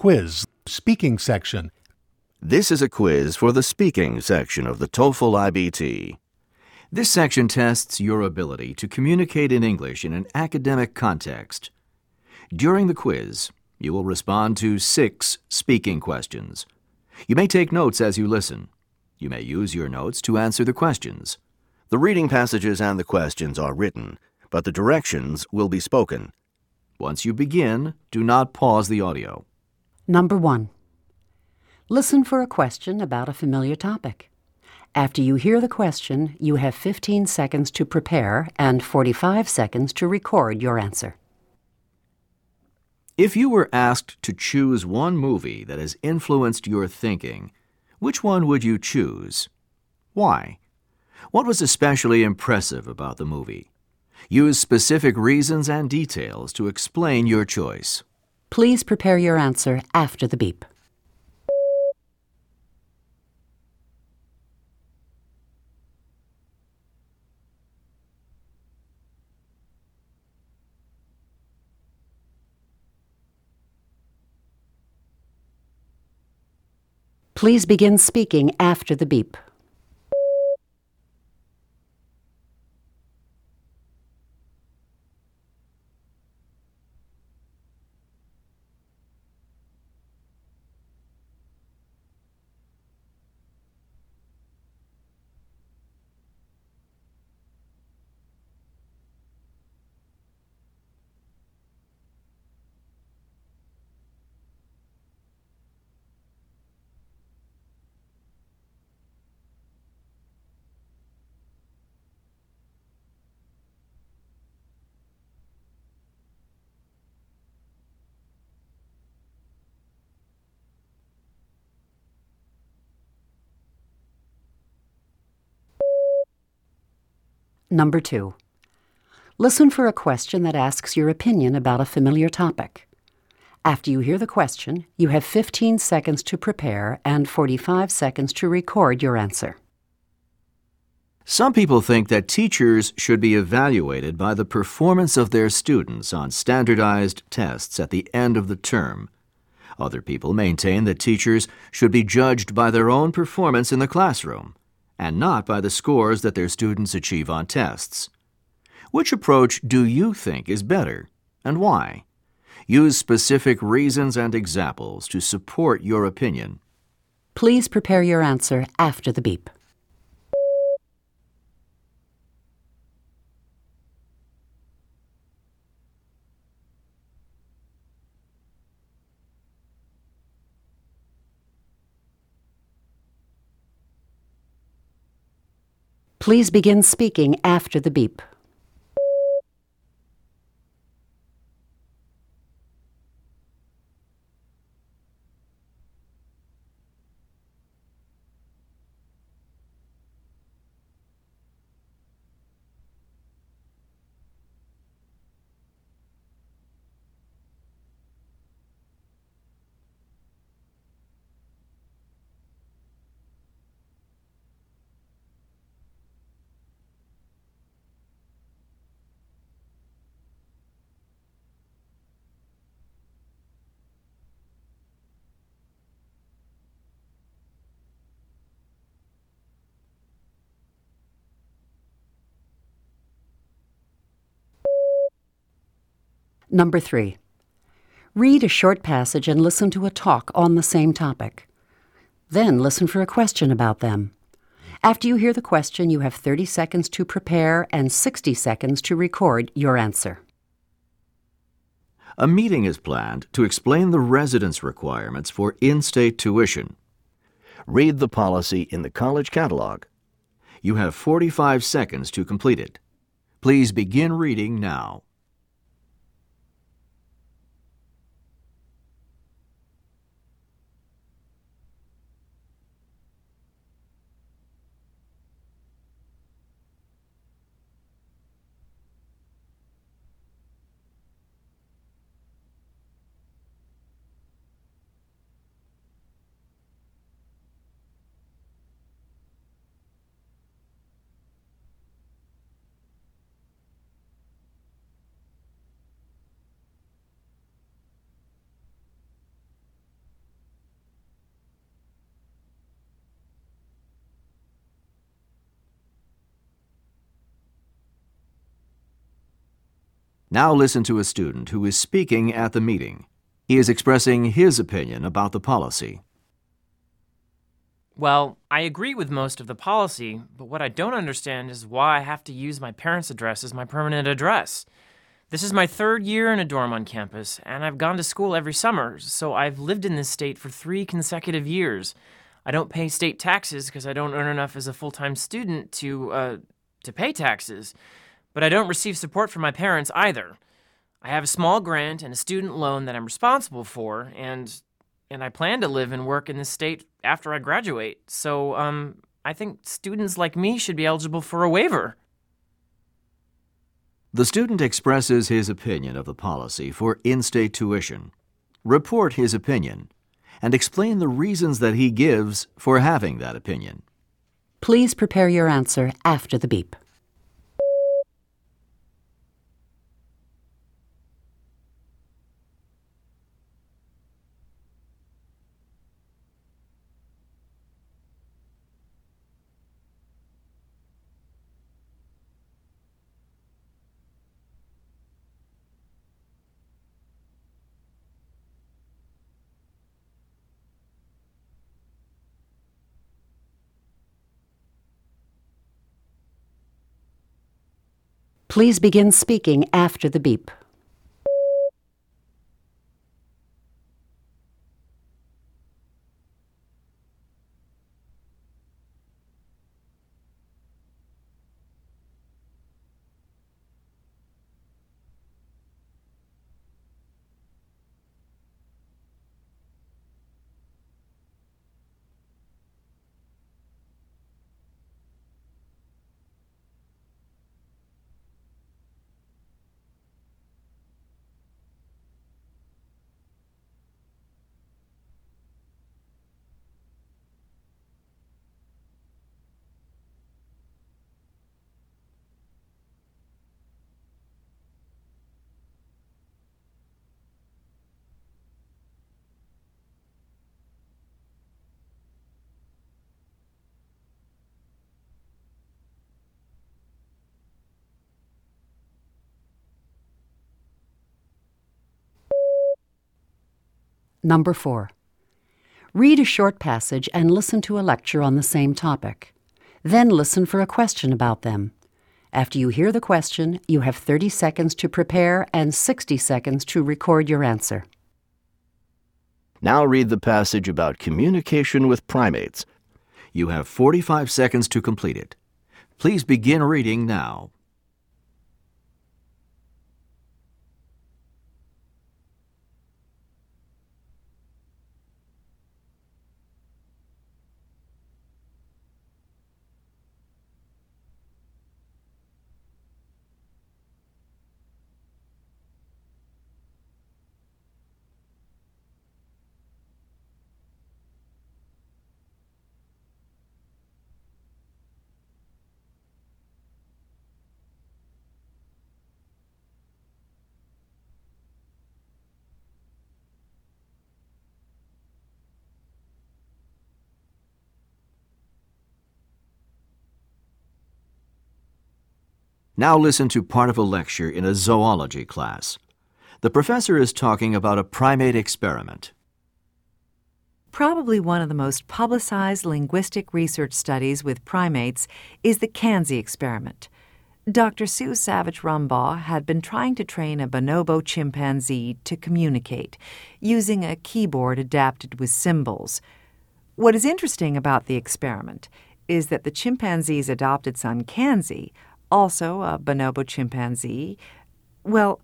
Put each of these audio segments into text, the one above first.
Quiz, speaking section. This is a quiz for the speaking section of the TOEFL IBT. This section tests your ability to communicate in English in an academic context. During the quiz, you will respond to six speaking questions. You may take notes as you listen. You may use your notes to answer the questions. The reading passages and the questions are written, but the directions will be spoken. Once you begin, do not pause the audio. Number one. Listen for a question about a familiar topic. After you hear the question, you have 15 seconds to prepare and 45 seconds to record your answer. If you were asked to choose one movie that has influenced your thinking, which one would you choose? Why? What was especially impressive about the movie? Use specific reasons and details to explain your choice. Please prepare your answer after the beep. Please begin speaking after the beep. Number two. Listen for a question that asks your opinion about a familiar topic. After you hear the question, you have 15 seconds to prepare and 45 seconds to record your answer. Some people think that teachers should be evaluated by the performance of their students on standardized tests at the end of the term. Other people maintain that teachers should be judged by their own performance in the classroom and not by the scores that their students achieve on tests. Which approach do you think is better, and why? Use specific reasons and examples to support your opinion. Please prepare your answer after the beep. Please begin speaking after the beep. Number three. Read a short passage and listen to a talk on the same topic. Then listen for a question about them. After you hear the question, you have 30 seconds to prepare and 60 seconds to record your answer. A meeting is planned to explain the residence requirements for in state tuition. Read the policy in the college catalog. You have 45 seconds to complete it. Please begin reading now. Now listen to a student who is speaking at the meeting. He is expressing his opinion about the policy. Well, I agree with most of the policy, but what I don't understand is why I have to use my parents' address as my permanent address. This is my third year in a dorm on campus, and I've gone to school every summer, so I've lived in this state for three consecutive years. I don't pay state taxes because I don't earn enough as a full time student to, uh, to pay taxes. But I don't receive support from my parents either. I have a small grant and a student loan that I'm responsible for, and and I plan to live and work in this state after I graduate. So, um, I think students like me should be eligible for a waiver. The student expresses his opinion of the policy for in state tuition. Report his opinion and explain the reasons that he gives for having that opinion. Please prepare your answer after the beep. Please begin speaking after the beep. Number 4. Read a short passage and listen to a lecture on the same topic. Then listen for a question about them. After you hear the question, you have 30 seconds to prepare and 60 seconds to record your answer. Now read the passage about communication with primates. You have 45 seconds to complete it. Please begin reading now. Now listen to part of a lecture in a zoology class. The professor is talking about a primate experiment. Probably one of the most publicized linguistic research studies with primates is the Kanzi experiment. Dr. Sue Savage Rumbaugh had been trying to train a bonobo chimpanzee to communicate using a keyboard adapted with symbols. What is interesting about the experiment is that the chimpanzee's adopted son, Kanzi, also a bonobo chimpanzee, well,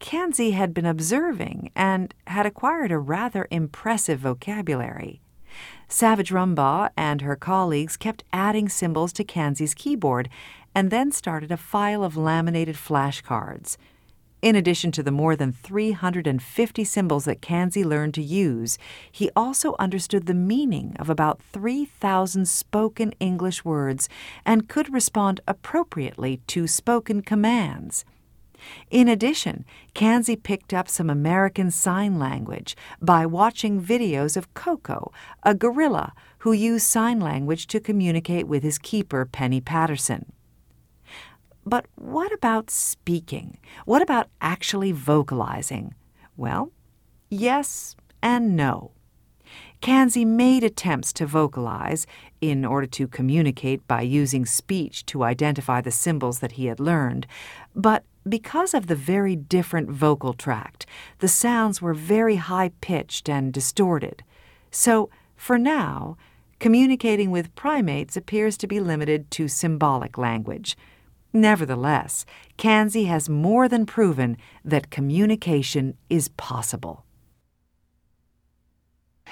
Kanzi had been observing and had acquired a rather impressive vocabulary. Savage Rumbaugh and her colleagues kept adding symbols to Kanzi's keyboard and then started a file of laminated flashcards. In addition to the more than 350 symbols that Kanzi learned to use, he also understood the meaning of about 3,000 spoken English words and could respond appropriately to spoken commands. In addition, Kanzi picked up some American Sign Language by watching videos of Koko, a gorilla who used sign language to communicate with his keeper, Penny Patterson. But what about speaking? What about actually vocalizing? Well, yes and no. Kanzi made attempts to vocalize in order to communicate by using speech to identify the symbols that he had learned, but because of the very different vocal tract, the sounds were very high pitched and distorted. So, for now, communicating with primates appears to be limited to symbolic language. Nevertheless, Kanzi has more than proven that communication is possible.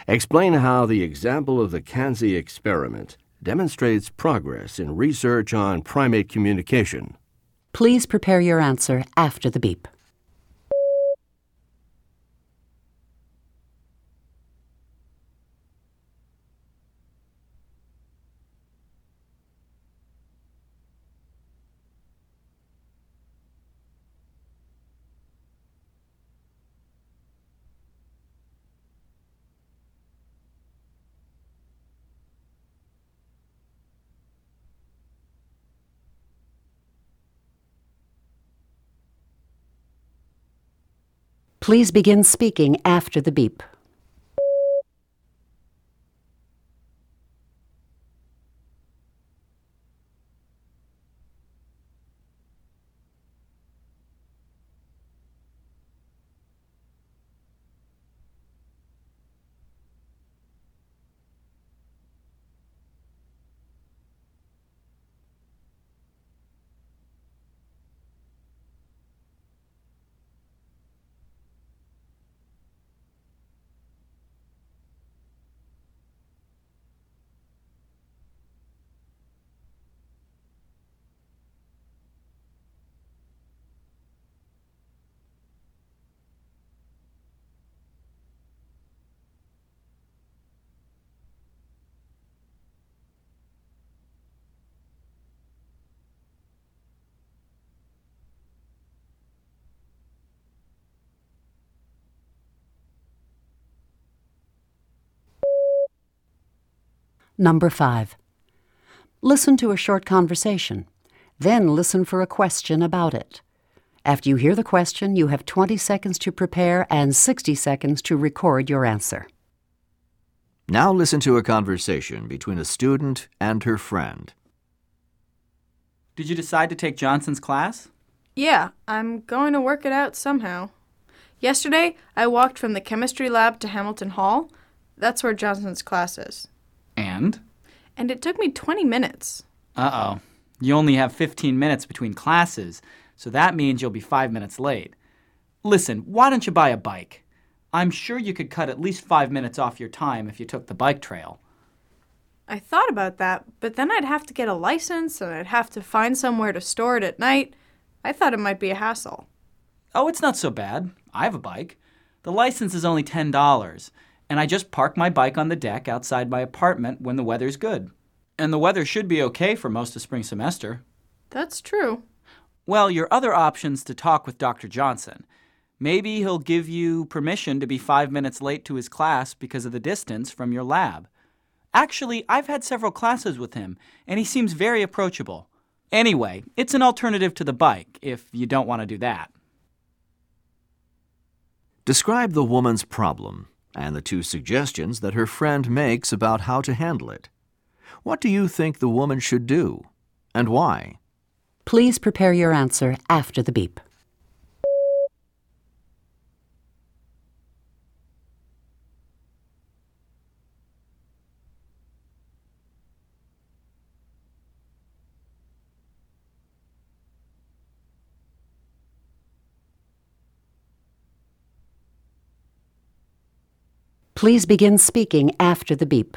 Explain how the example of the Kanzi experiment demonstrates progress in research on primate communication. Please prepare your answer after the beep. Please begin speaking after the beep. Number 5. Listen to a short conversation. Then listen for a question about it. After you hear the question, you have 20 seconds to prepare and 60 seconds to record your answer. Now listen to a conversation between a student and her friend. Did you decide to take Johnson's class? Yeah, I'm going to work it out somehow. Yesterday, I walked from the chemistry lab to Hamilton Hall. That's where Johnson's class is. And? And it took me 20 minutes. Uh oh. You only have 15 minutes between classes, so that means you'll be five minutes late. Listen, why don't you buy a bike? I'm sure you could cut at least five minutes off your time if you took the bike trail. I thought about that, but then I'd have to get a license and I'd have to find somewhere to store it at night. I thought it might be a hassle. Oh, it's not so bad. I have a bike. The license is only $10, and I just park my bike on the deck outside my apartment when the weather's good. And the weather should be okay for most of spring semester. That's true. Well, your other option's to talk with Dr. Johnson. Maybe he'll give you permission to be five minutes late to his class because of the distance from your lab. Actually, I've had several classes with him, and he seems very approachable. Anyway, it's an alternative to the bike if you don't want to do that. Describe the woman's problem and the two suggestions that her friend makes about how to handle it. What do you think the woman should do, and why? Please prepare your answer after the beep. Please begin speaking after the beep.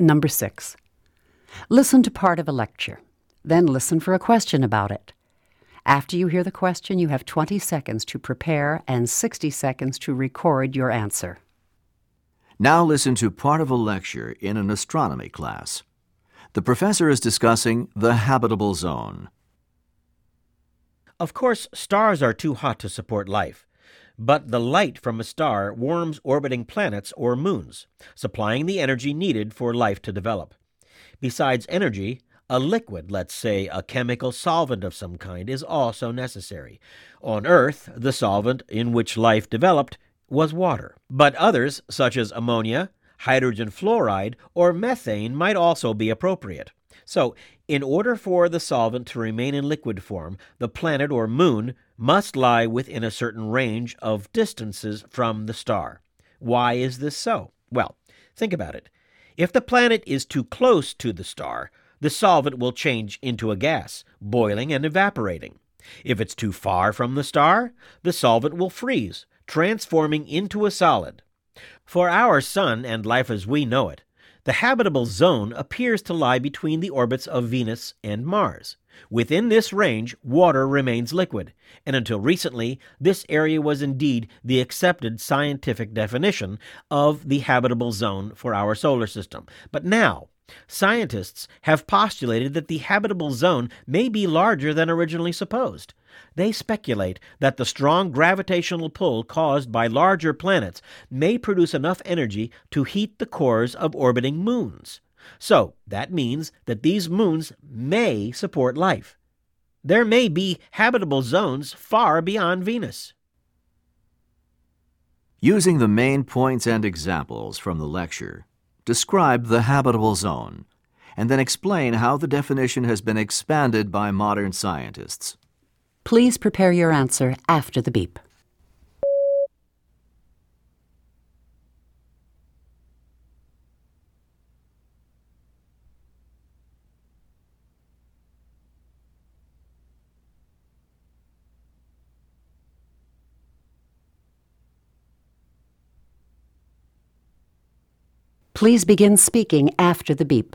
Number six. Listen to part of a lecture. Then listen for a question about it. After you hear the question, you have 20 seconds to prepare and 60 seconds to record your answer. Now listen to part of a lecture in an astronomy class. The professor is discussing the habitable zone. Of course, stars are too hot to support life, but the light from a star warms orbiting planets or moons, supplying the energy needed for life to develop. Besides energy, a liquid, let's say a chemical solvent of some kind, is also necessary. On Earth, the solvent in which life developed was water. But others, such as ammonia, hydrogen fluoride, or methane, might also be appropriate. So, in order for the solvent to remain in liquid form, the planet or moon must lie within a certain range of distances from the star. Why is this so? Well, think about it. If the planet is too close to the star, the solvent will change into a gas, boiling and evaporating. If it's too far from the star, the solvent will freeze, transforming into a solid. For our Sun and life as we know it, the habitable zone appears to lie between the orbits of Venus and Mars. Within this range, water remains liquid, and until recently, this area was indeed the accepted scientific definition of the habitable zone for our solar system. But now, Scientists have postulated that the habitable zone may be larger than originally supposed. They speculate that the strong gravitational pull caused by larger planets may produce enough energy to heat the cores of orbiting moons. So, that means that these moons may support life. There may be habitable zones far beyond Venus. Using the main points and examples from the lecture, Describe the habitable zone, and then explain how the definition has been expanded by modern scientists. Please prepare your answer after the beep. Please begin speaking after the beep.